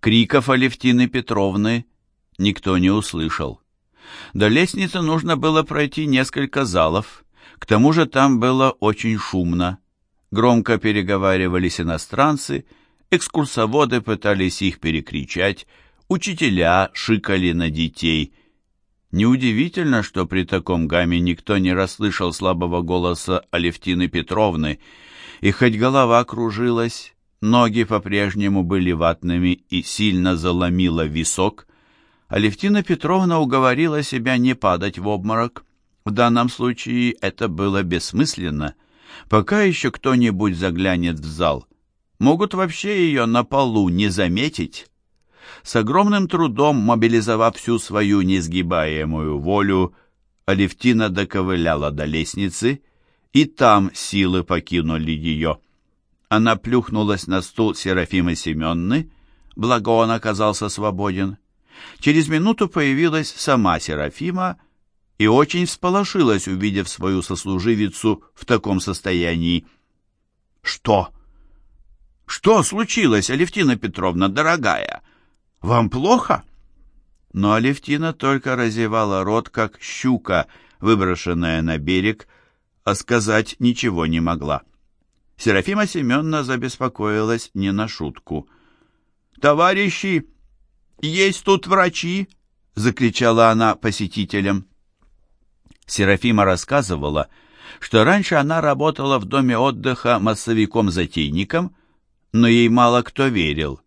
Криков Алевтины Петровны никто не услышал. До лестницы нужно было пройти несколько залов. К тому же там было очень шумно. Громко переговаривались иностранцы, экскурсоводы пытались их перекричать, учителя шикали на детей. Неудивительно, что при таком гамме никто не расслышал слабого голоса Алевтины Петровны, и хоть голова кружилась, ноги по-прежнему были ватными и сильно заломила висок, Алевтина Петровна уговорила себя не падать в обморок. В данном случае это было бессмысленно. Пока еще кто-нибудь заглянет в зал, могут вообще ее на полу не заметить. С огромным трудом, мобилизовав всю свою несгибаемую волю, Алевтина доковыляла до лестницы, и там силы покинули ее. Она плюхнулась на стул Серафимы Семенны, благо он оказался свободен. Через минуту появилась сама Серафима и очень всполошилась, увидев свою сослуживицу в таком состоянии. «Что? Что случилось, Алевтина Петровна, дорогая?» Вам плохо?» Но Алевтина только разевала рот, как щука, выброшенная на берег, а сказать ничего не могла. Серафима Семеновна забеспокоилась не на шутку. «Товарищи, есть тут врачи!» — закричала она посетителям. Серафима рассказывала, что раньше она работала в доме отдыха массовиком-затейником, но ей мало кто верил.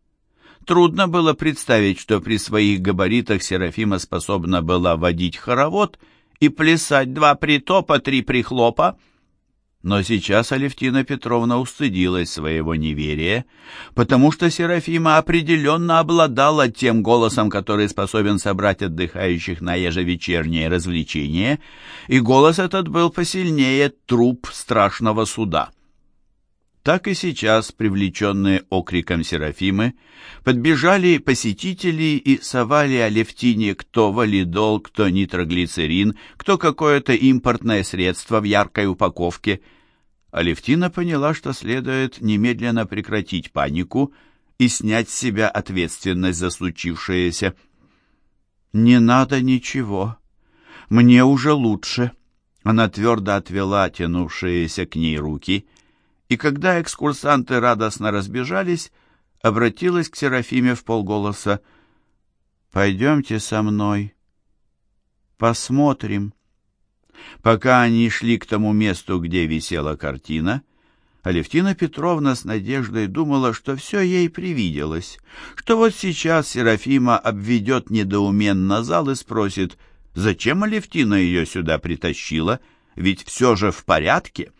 Трудно было представить, что при своих габаритах Серафима способна была водить хоровод и плясать два притопа, три прихлопа. Но сейчас Алевтина Петровна устыдилась своего неверия, потому что Серафима определенно обладала тем голосом, который способен собрать отдыхающих на ежевечернее развлечение, и голос этот был посильнее труп страшного суда так и сейчас, привлеченные окриком Серафимы, подбежали посетители и совали Алевтине кто валидол, кто нитроглицерин, кто какое-то импортное средство в яркой упаковке. Алевтина поняла, что следует немедленно прекратить панику и снять с себя ответственность за случившееся. «Не надо ничего. Мне уже лучше». Она твердо отвела тянувшиеся к ней руки — и когда экскурсанты радостно разбежались, обратилась к Серафиме в полголоса. «Пойдемте со мной. Посмотрим». Пока они шли к тому месту, где висела картина, Алевтина Петровна с надеждой думала, что все ей привиделось, что вот сейчас Серафима обведет недоуменно зал и спросит, зачем Алевтина ее сюда притащила, ведь все же в порядке.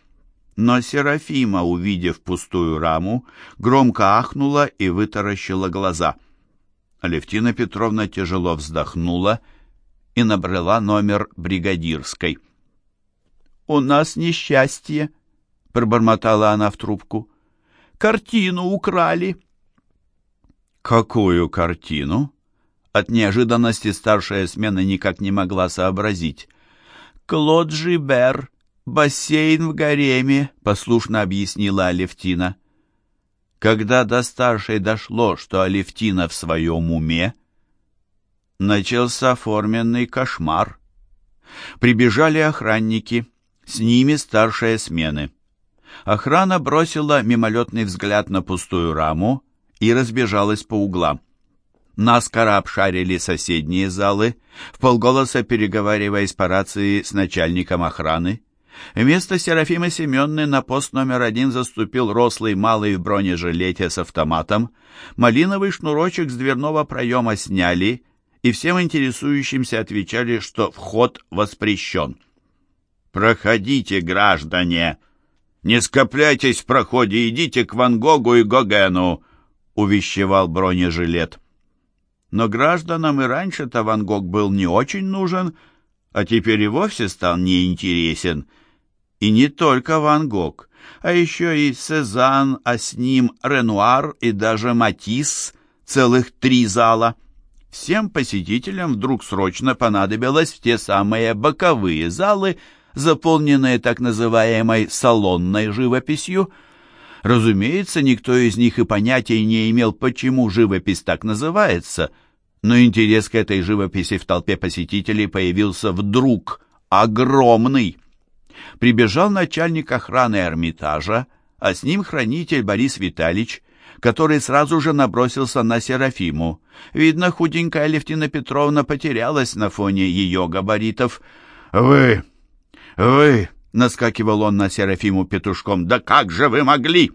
Но Серафима, увидев пустую раму, громко ахнула и вытаращила глаза. Алевтина Петровна тяжело вздохнула и набрала номер бригадирской. «У нас несчастье», — пробормотала она в трубку. «Картину украли». «Какую картину?» От неожиданности старшая смена никак не могла сообразить. «Клод Жибер «Бассейн в гареме», — послушно объяснила Алевтина. Когда до старшей дошло, что Алевтина в своем уме, начался форменный кошмар. Прибежали охранники, с ними старшие смены. Охрана бросила мимолетный взгляд на пустую раму и разбежалась по углам. Наскоро обшарили соседние залы, в полголоса переговариваясь по рации с начальником охраны. Вместо Серафимы Семенны на пост номер один заступил рослый малый в бронежилете с автоматом. Малиновый шнурочек с дверного проема сняли, и всем интересующимся отвечали, что вход воспрещен. «Проходите, граждане! Не скопляйтесь в проходе, идите к Ван Гогу и Гогену!» — увещевал бронежилет. Но гражданам и раньше-то Ван Гог был не очень нужен, а теперь и вовсе стал неинтересен — и не только Ван Гог, а еще и Сезанн, а с ним Ренуар и даже Матисс, целых три зала. Всем посетителям вдруг срочно понадобилось в те самые боковые залы, заполненные так называемой салонной живописью. Разумеется, никто из них и понятия не имел, почему живопись так называется, но интерес к этой живописи в толпе посетителей появился вдруг, огромный. Прибежал начальник охраны Эрмитажа, а с ним хранитель Борис Витальевич, который сразу же набросился на Серафиму. Видно, худенькая Левтина Петровна потерялась на фоне ее габаритов. «Вы! Вы!» — наскакивал он на Серафиму петушком. «Да как же вы могли?»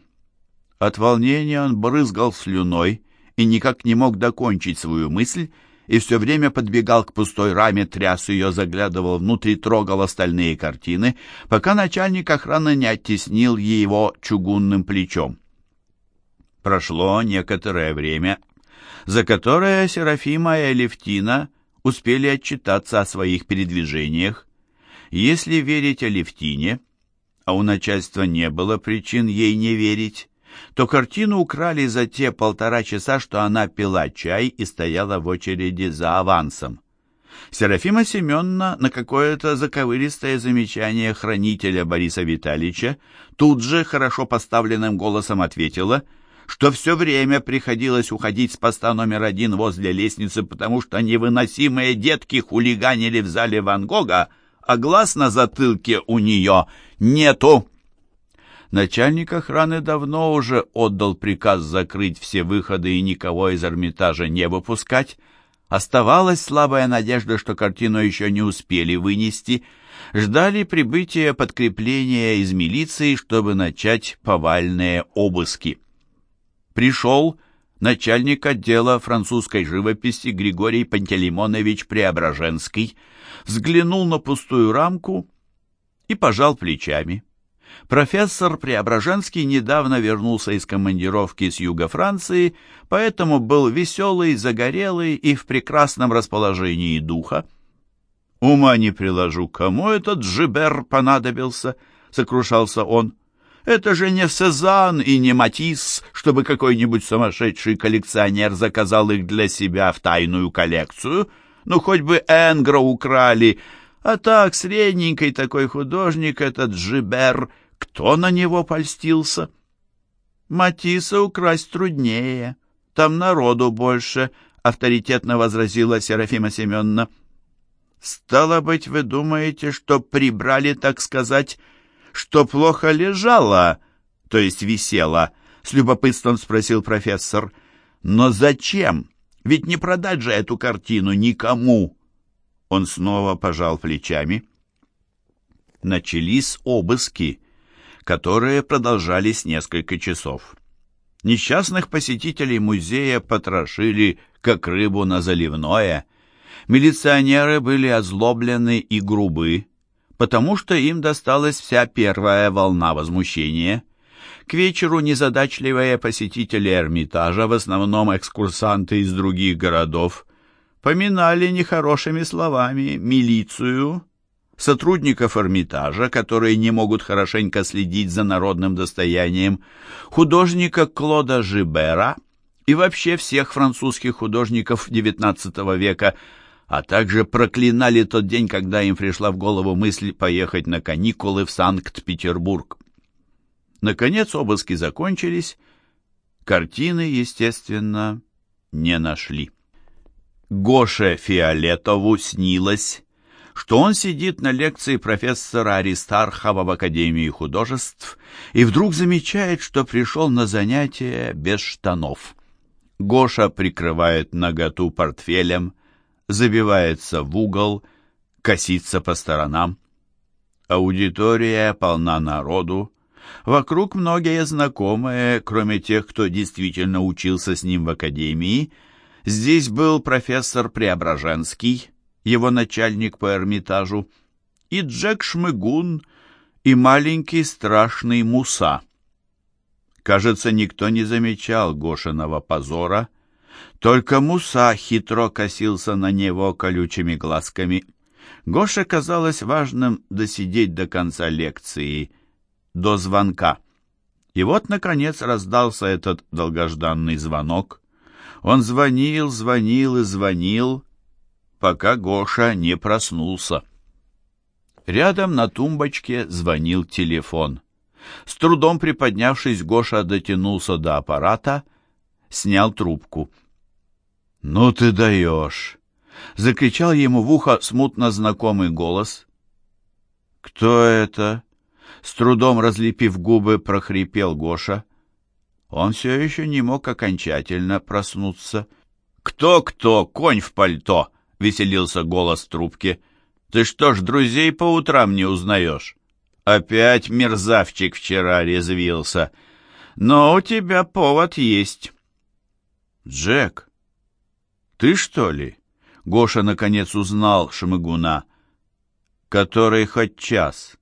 От волнения он брызгал слюной и никак не мог докончить свою мысль, и все время подбегал к пустой раме, тряс ее, заглядывал внутрь, трогал остальные картины, пока начальник охраны не оттеснил его чугунным плечом. Прошло некоторое время, за которое Серафима и Алевтина успели отчитаться о своих передвижениях. Если верить Алевтине, а у начальства не было причин ей не верить, то картину украли за те полтора часа, что она пила чай и стояла в очереди за авансом. Серафима Семеновна на какое-то заковыристое замечание хранителя Бориса Витальевича тут же хорошо поставленным голосом ответила, что все время приходилось уходить с поста номер один возле лестницы, потому что невыносимые детки хулиганили в зале Ван Гога, а глаз на затылке у нее нету. Начальник охраны давно уже отдал приказ закрыть все выходы и никого из Эрмитажа не выпускать. Оставалась слабая надежда, что картину еще не успели вынести. Ждали прибытия подкрепления из милиции, чтобы начать повальные обыски. Пришел начальник отдела французской живописи Григорий Пантелеймонович Преображенский, взглянул на пустую рамку и пожал плечами. Профессор Преображенский недавно вернулся из командировки с юга Франции, поэтому был веселый, загорелый и в прекрасном расположении духа. «Ума не приложу, кому этот Жибер понадобился?» — сокрушался он. «Это же не Сезанн и не Матисс, чтобы какой-нибудь сумасшедший коллекционер заказал их для себя в тайную коллекцию. Ну, хоть бы Энгра украли, а так, средненький такой художник этот Жибер, кто на него польстился? Матисса украсть труднее, там народу больше, авторитетно возразила Серафима Семеновна. Стало быть, вы думаете, что прибрали, так сказать, что плохо лежало, то есть висело? С любопытством спросил профессор. Но зачем? Ведь не продать же эту картину никому. Он снова пожал плечами. Начались обыски, которые продолжались несколько часов. Несчастных посетителей музея потрошили, как рыбу на заливное. Милиционеры были озлоблены и грубы, потому что им досталась вся первая волна возмущения. К вечеру незадачливые посетители Эрмитажа, в основном экскурсанты из других городов, поминали нехорошими словами милицию, сотрудников Эрмитажа, которые не могут хорошенько следить за народным достоянием, художника Клода Жибера и вообще всех французских художников XIX века, а также проклинали тот день, когда им пришла в голову мысль поехать на каникулы в Санкт-Петербург. Наконец обыски закончились, картины, естественно, не нашли. Гоше Фиолетову снилось, что он сидит на лекции профессора Аристархова в Академии художеств и вдруг замечает, что пришел на занятие без штанов. Гоша прикрывает наготу портфелем, забивается в угол, косится по сторонам. Аудитория полна народу. Вокруг многие знакомые, кроме тех, кто действительно учился с ним в академии, Здесь был профессор Преображенский, его начальник по Эрмитажу, и Джек Шмыгун, и маленький страшный Муса. Кажется, никто не замечал Гошиного позора, только Муса хитро косился на него колючими глазками. Гоше казалось важным досидеть до конца лекции, до звонка. И вот, наконец, раздался этот долгожданный звонок. Он звонил, звонил и звонил, пока Гоша не проснулся. Рядом на тумбочке звонил телефон. С трудом приподнявшись, Гоша дотянулся до аппарата, снял трубку. «Ну ты даешь!» — закричал ему в ухо смутно знакомый голос. «Кто это?» — с трудом разлепив губы, прохрипел Гоша. Он все еще не мог окончательно проснуться. «Кто-кто? Конь в пальто!» — веселился голос трубки. «Ты что ж, друзей по утрам не узнаешь?» «Опять мерзавчик вчера резвился. Но у тебя повод есть». «Джек, ты что ли?» Гоша наконец узнал Шмыгуна. «Который хоть час?»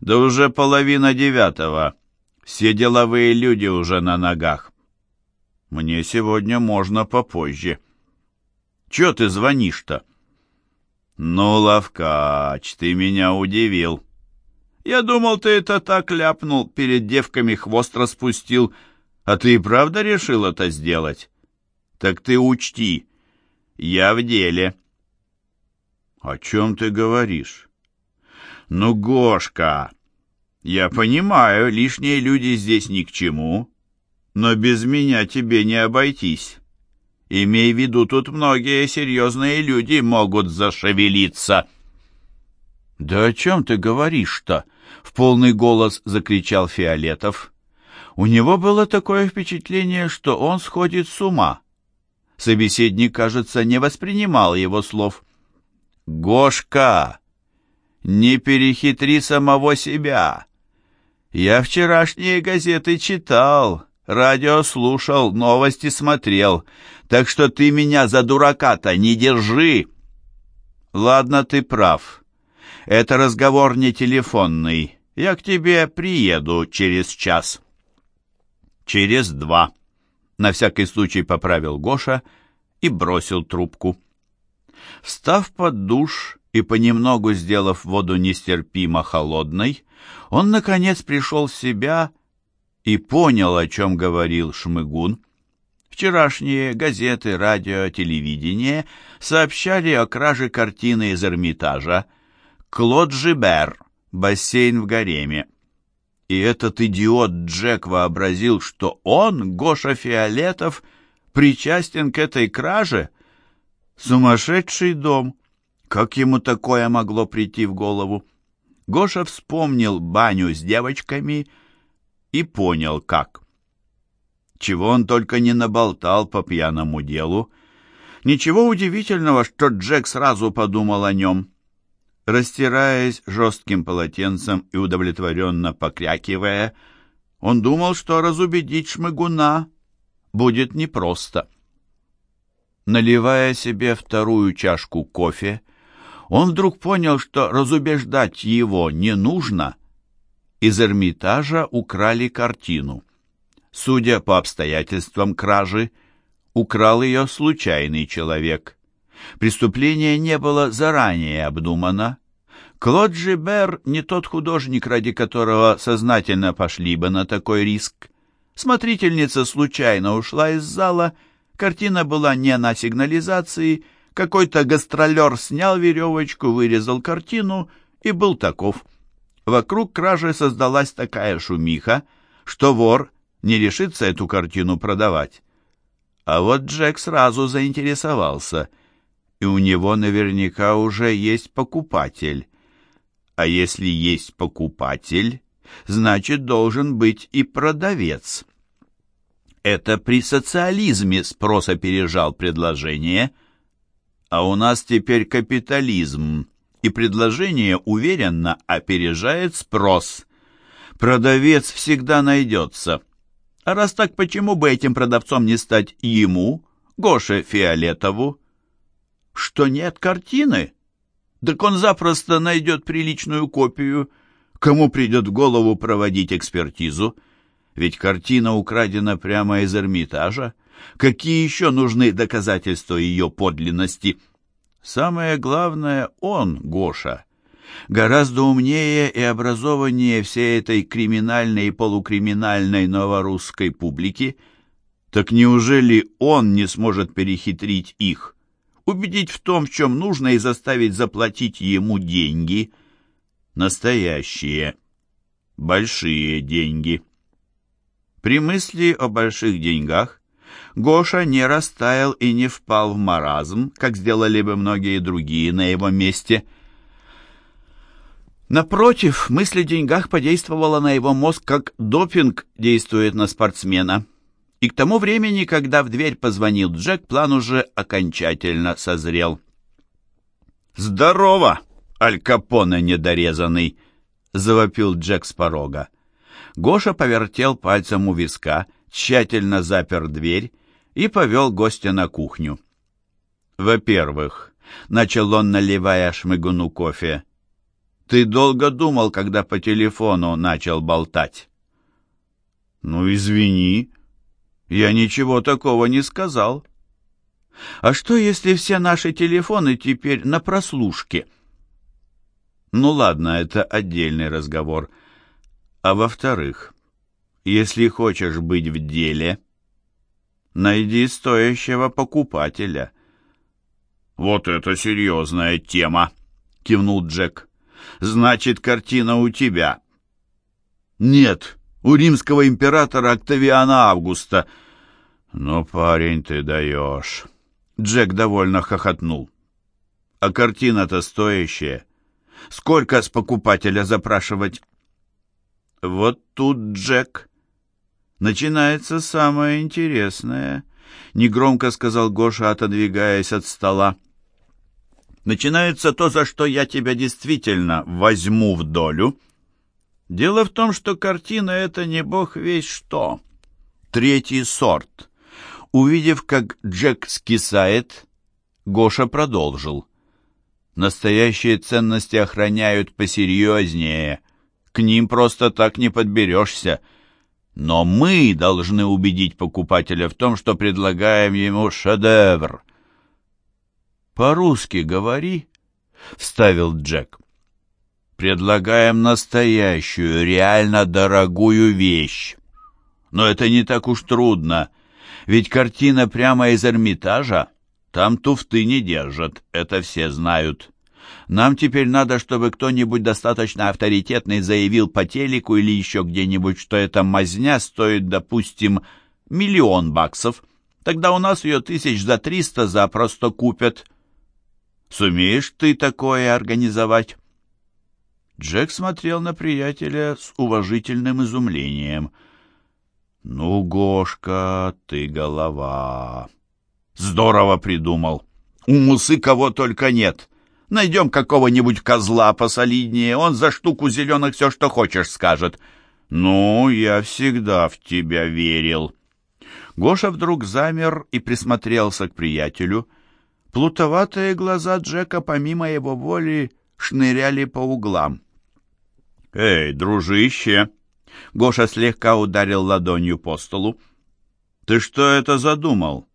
«Да уже половина девятого. Все деловые люди уже на ногах. Мне сегодня можно попозже. Чё ты звонишь-то? Ну, Лавкач, ты меня удивил. Я думал, ты это так ляпнул, перед девками хвост распустил, а ты и правда решил это сделать? Так ты учти, я в деле. О чем ты говоришь? Ну, Гошка, я понимаю, лишние люди здесь ни к чему, но без меня тебе не обойтись. Имей в виду, тут многие серьезные люди могут зашевелиться. Да о чем ты говоришь-то? В полный голос закричал Фиолетов. У него было такое впечатление, что он сходит с ума. Собеседник, кажется, не воспринимал его слов. «Гошка, не перехитри самого себя!» Я вчерашние газеты читал, радио слушал, новости смотрел, так что ты меня за дурака-то не держи. Ладно, ты прав. Это разговор не телефонный. Я к тебе приеду через час. Через два. На всякий случай поправил Гоша и бросил трубку. Встав под душ, и понемногу сделав воду нестерпимо холодной, он, наконец, пришел в себя и понял, о чем говорил Шмыгун. Вчерашние газеты, радио, телевидение сообщали о краже картины из Эрмитажа «Клод Жибер. Бассейн в гареме». И этот идиот Джек вообразил, что он, Гоша Фиолетов, причастен к этой краже. Сумасшедший дом. Как ему такое могло прийти в голову? Гоша вспомнил баню с девочками и понял, как. Чего он только не наболтал по пьяному делу. Ничего удивительного, что Джек сразу подумал о нем. Растираясь жестким полотенцем и удовлетворенно покрякивая, он думал, что разубедить шмыгуна будет непросто. Наливая себе вторую чашку кофе, он вдруг понял, что разубеждать его не нужно. Из Эрмитажа украли картину. Судя по обстоятельствам кражи, украл ее случайный человек. Преступление не было заранее обдумано. Клод Жибер не тот художник, ради которого сознательно пошли бы на такой риск. Смотрительница случайно ушла из зала, картина была не на сигнализации, какой-то гастролер снял веревочку, вырезал картину и был таков. Вокруг кражи создалась такая шумиха, что вор не решится эту картину продавать. А вот Джек сразу заинтересовался, и у него наверняка уже есть покупатель. А если есть покупатель, значит, должен быть и продавец. Это при социализме спрос опережал предложение – а у нас теперь капитализм, и предложение уверенно опережает спрос. Продавец всегда найдется. А раз так, почему бы этим продавцом не стать ему, Гоше Фиолетову? Что нет картины? Так он запросто найдет приличную копию. Кому придет в голову проводить экспертизу? Ведь картина украдена прямо из Эрмитажа. Какие еще нужны доказательства ее подлинности? Самое главное, он, Гоша, гораздо умнее и образованнее всей этой криминальной и полукриминальной новорусской публики. Так неужели он не сможет перехитрить их, убедить в том, в чем нужно, и заставить заплатить ему деньги? Настоящие, большие деньги. При мысли о больших деньгах Гоша не растаял и не впал в маразм, как сделали бы многие другие на его месте. Напротив, мысль о деньгах подействовала на его мозг, как допинг действует на спортсмена. И к тому времени, когда в дверь позвонил Джек, план уже окончательно созрел. «Здорово, Аль Капоне недорезанный!» — завопил Джек с порога. Гоша повертел пальцем у виска, тщательно запер дверь и повел гостя на кухню. «Во-первых», — начал он, наливая шмыгуну кофе, — «ты долго думал, когда по телефону начал болтать?» «Ну, извини, я ничего такого не сказал». «А что, если все наши телефоны теперь на прослушке?» «Ну ладно, это отдельный разговор. А во-вторых, если хочешь быть в деле, найди стоящего покупателя». «Вот это серьезная тема!» — кивнул Джек. «Значит, картина у тебя». «Нет, у римского императора Октавиана Августа». «Ну, парень, ты даешь». Джек довольно хохотнул. «А картина-то стоящая. Сколько с покупателя запрашивать?» «Вот тут, Джек, начинается самое интересное», — негромко сказал Гоша, отодвигаясь от стола. «Начинается то, за что я тебя действительно возьму в долю. Дело в том, что картина — это не бог весь что. Третий сорт». Увидев, как Джек скисает, Гоша продолжил. «Настоящие ценности охраняют посерьезнее. К ним просто так не подберешься. Но мы должны убедить покупателя в том, что предлагаем ему шедевр». «По-русски говори», — вставил Джек. «Предлагаем настоящую, реально дорогую вещь. Но это не так уж трудно». Ведь картина прямо из Эрмитажа. Там туфты не держат, это все знают. Нам теперь надо, чтобы кто-нибудь достаточно авторитетный заявил по телеку или еще где-нибудь, что эта мазня стоит, допустим, миллион баксов. Тогда у нас ее тысяч за триста запросто купят. Сумеешь ты такое организовать?» Джек смотрел на приятеля с уважительным изумлением – «Ну, Гошка, ты голова!» «Здорово придумал! У Мусы кого только нет! Найдем какого-нибудь козла посолиднее, он за штуку зеленых все, что хочешь, скажет!» «Ну, я всегда в тебя верил!» Гоша вдруг замер и присмотрелся к приятелю. Плутоватые глаза Джека, помимо его воли, шныряли по углам. «Эй, дружище!» Гоша слегка ударил ладонью по столу. «Ты что это задумал?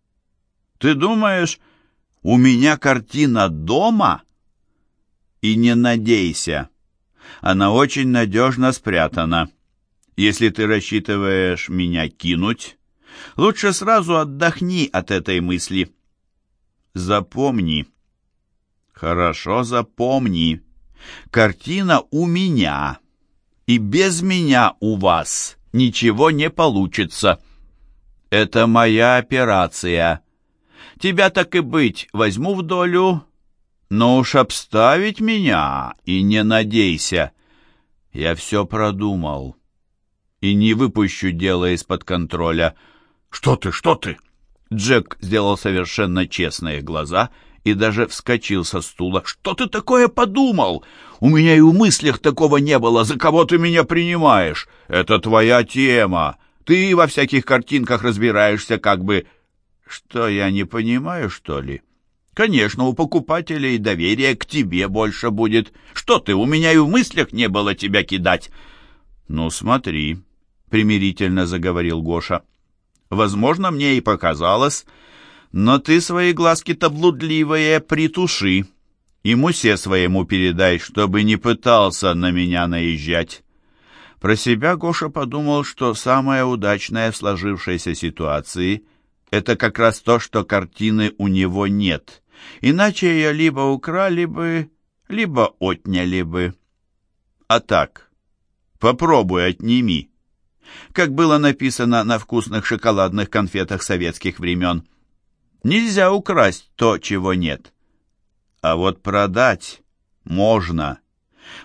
Ты думаешь, у меня картина дома?» «И не надейся. Она очень надежно спрятана. Если ты рассчитываешь меня кинуть, лучше сразу отдохни от этой мысли. Запомни». «Хорошо, запомни. Картина у меня» и без меня у вас ничего не получится. Это моя операция. Тебя так и быть возьму в долю, но уж обставить меня и не надейся. Я все продумал и не выпущу дело из-под контроля. Что ты, что ты? Джек сделал совершенно честные глаза и даже вскочил со стула. «Что ты такое подумал? У меня и в мыслях такого не было. За кого ты меня принимаешь? Это твоя тема. Ты во всяких картинках разбираешься, как бы... Что, я не понимаю, что ли? Конечно, у покупателей доверие к тебе больше будет. Что ты, у меня и в мыслях не было тебя кидать. Ну, смотри, — примирительно заговорил Гоша. Возможно, мне и показалось но ты свои глазки-то блудливые притуши. И Мусе своему передай, чтобы не пытался на меня наезжать. Про себя Гоша подумал, что самое удачное в сложившейся ситуации — это как раз то, что картины у него нет. Иначе ее либо украли бы, либо отняли бы. А так, Попробуй отними. Как было написано на вкусных шоколадных конфетах советских времен. Нельзя украсть то, чего нет. А вот продать можно.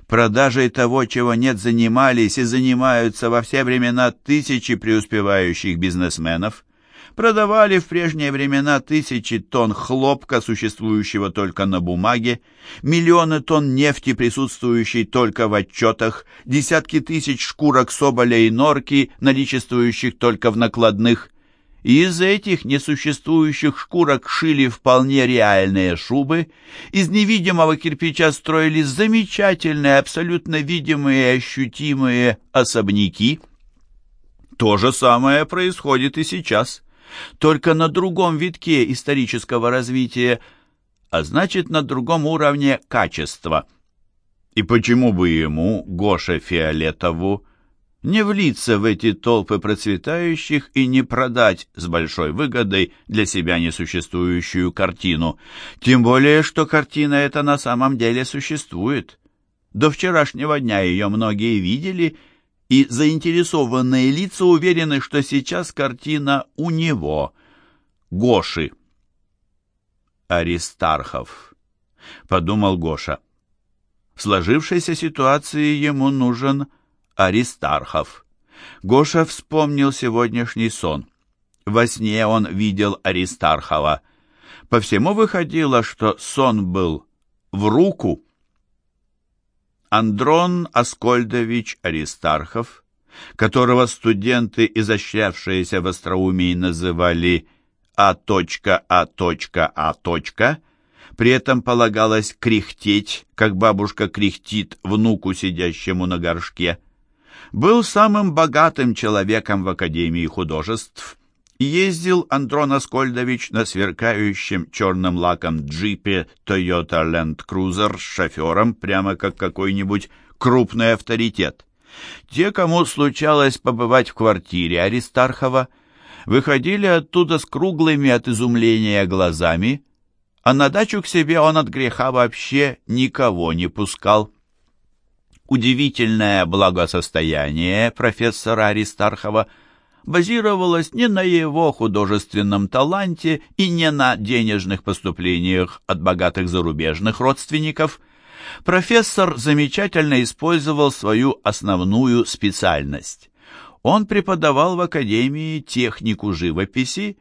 Продажей того, чего нет, занимались и занимаются во все времена тысячи преуспевающих бизнесменов. Продавали в прежние времена тысячи тонн хлопка, существующего только на бумаге, миллионы тонн нефти, присутствующей только в отчетах, десятки тысяч шкурок соболя и норки, наличествующих только в накладных. И из этих несуществующих шкурок шили вполне реальные шубы, из невидимого кирпича строили замечательные, абсолютно видимые и ощутимые особняки. То же самое происходит и сейчас, только на другом витке исторического развития, а значит на другом уровне качества. И почему бы ему, Гоше Фиолетову, не влиться в эти толпы процветающих и не продать с большой выгодой для себя несуществующую картину. Тем более, что картина эта на самом деле существует. До вчерашнего дня ее многие видели, и заинтересованные лица уверены, что сейчас картина у него, Гоши. Аристархов, подумал Гоша. В сложившейся ситуации ему нужен Аристархов. Гоша вспомнил сегодняшний сон. Во сне он видел Аристархова. По всему выходило, что сон был в руку. Андрон Аскольдович Аристархов, которого студенты, изощрявшиеся в остроумии, называли А.А.А. При этом полагалось кряхтеть, как бабушка кряхтит внуку, сидящему на горшке был самым богатым человеком в Академии художеств. Ездил Андрон Аскольдович на сверкающем черным лаком джипе Toyota Land Cruiser с шофером, прямо как какой-нибудь крупный авторитет. Те, кому случалось побывать в квартире Аристархова, выходили оттуда с круглыми от изумления глазами, а на дачу к себе он от греха вообще никого не пускал. Удивительное благосостояние профессора Аристархова базировалось не на его художественном таланте и не на денежных поступлениях от богатых зарубежных родственников. Профессор замечательно использовал свою основную специальность. Он преподавал в Академии технику живописи,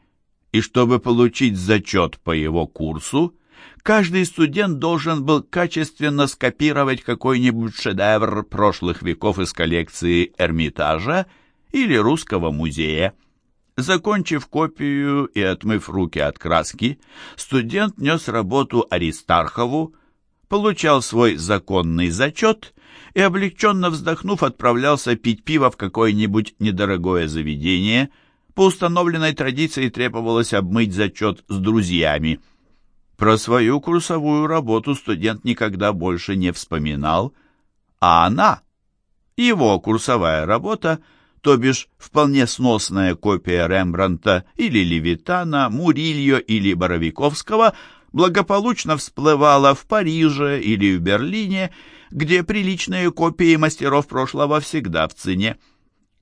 и чтобы получить зачет по его курсу, каждый студент должен был качественно скопировать какой-нибудь шедевр прошлых веков из коллекции Эрмитажа или Русского музея. Закончив копию и отмыв руки от краски, студент нес работу Аристархову, получал свой законный зачет и, облегченно вздохнув, отправлялся пить пиво в какое-нибудь недорогое заведение. По установленной традиции требовалось обмыть зачет с друзьями. Про свою курсовую работу студент никогда больше не вспоминал, а она, его курсовая работа, то бишь вполне сносная копия Рембранта или Левитана, Мурильо или Боровиковского, благополучно всплывала в Париже или в Берлине, где приличные копии мастеров прошлого всегда в цене.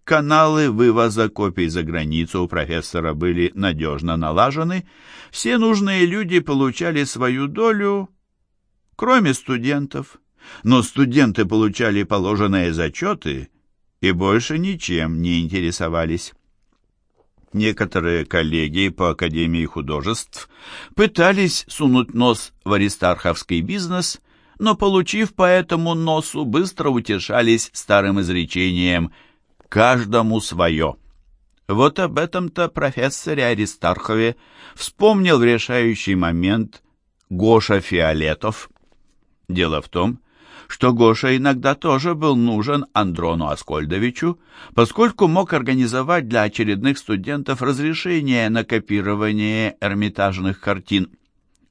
Каналы вывоза копий за границу у профессора были надежно налажены, все нужные люди получали свою долю, кроме студентов. Но студенты получали положенные зачеты и больше ничем не интересовались. Некоторые коллеги по Академии художеств пытались сунуть нос в аристарховский бизнес, но, получив по этому носу, быстро утешались старым изречением – каждому свое. Вот об этом-то профессоре Аристархове вспомнил в решающий момент Гоша Фиолетов. Дело в том, что Гоша иногда тоже был нужен Андрону Аскольдовичу, поскольку мог организовать для очередных студентов разрешение на копирование эрмитажных картин.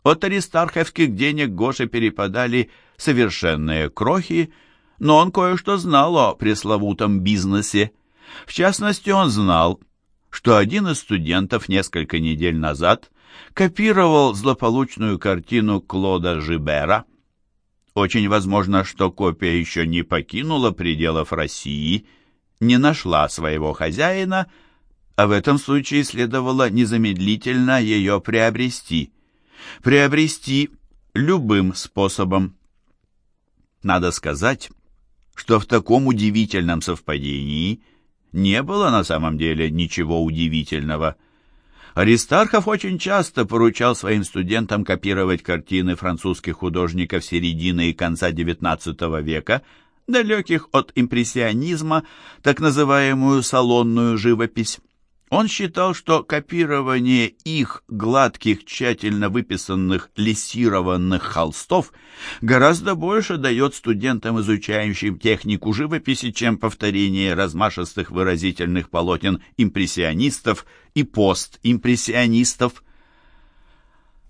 От аристарховских денег Гоше перепадали совершенные крохи, но он кое-что знал о пресловутом бизнесе. В частности, он знал, что один из студентов несколько недель назад копировал злополучную картину Клода Жибера. Очень возможно, что копия еще не покинула пределов России, не нашла своего хозяина, а в этом случае следовало незамедлительно ее приобрести. Приобрести любым способом. Надо сказать, что в таком удивительном совпадении не было на самом деле ничего удивительного – Аристархов очень часто поручал своим студентам копировать картины французских художников середины и конца XIX века, далеких от импрессионизма, так называемую салонную живопись. Он считал, что копирование их гладких, тщательно выписанных, лессированных холстов гораздо больше дает студентам, изучающим технику живописи, чем повторение размашистых выразительных полотен импрессионистов и постимпрессионистов.